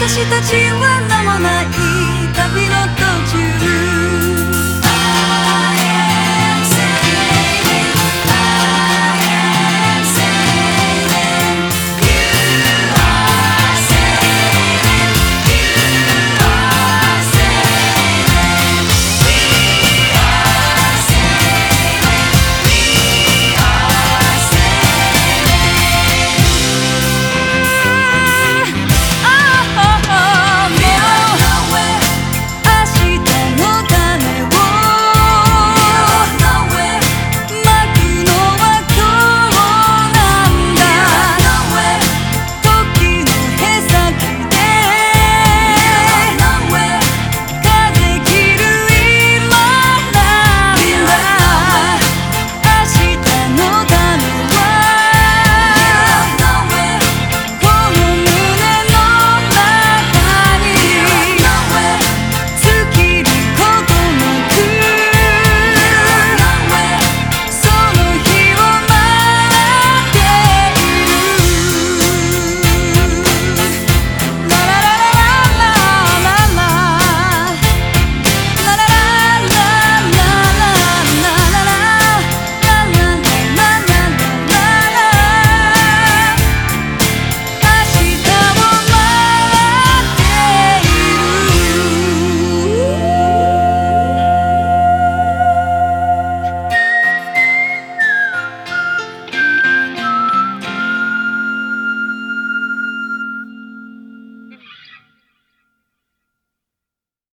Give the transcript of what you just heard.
私た